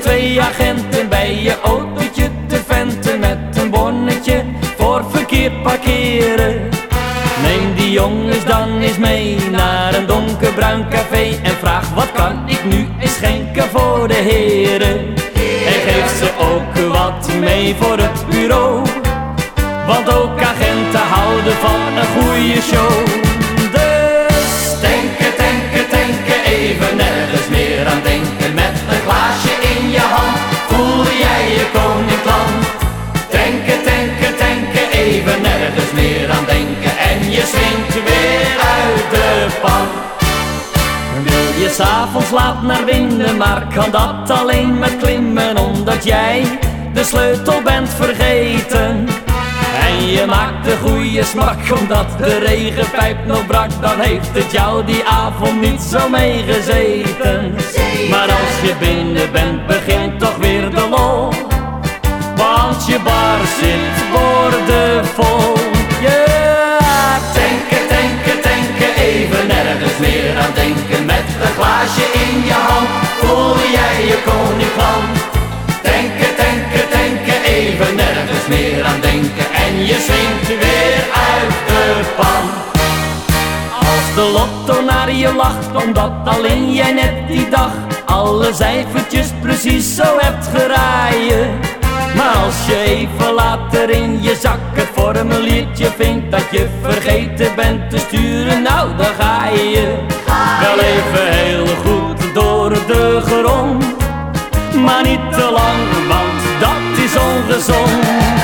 twee agenten bij je autootje te venten met een bonnetje voor verkeerd parkeren. Neem die jongens dan eens mee naar een donkerbruin café en vraag wat kan ik nu eens schenken voor de heren. En geef ze ook wat mee voor het bureau, want ook agenten houden van een goede show. S'avonds laat naar winnen, maar kan dat alleen met klimmen Omdat jij de sleutel bent vergeten. En je maakt de goede smak omdat de regenpijp nog brak Dan heeft het jou die avond niet zo meegezeten. Maar als je binnen bent begint toch weer de lol Want je bar zit boordevol Ja, De lotto naar je lacht omdat alleen jij net die dag Alle cijfertjes precies zo hebt geraaien maar als je even later in je zak het formuliertje vindt dat je vergeten bent te sturen, nou dan ga je wel even heel goed door de grond. Maar niet te lang, want dat is ongezond.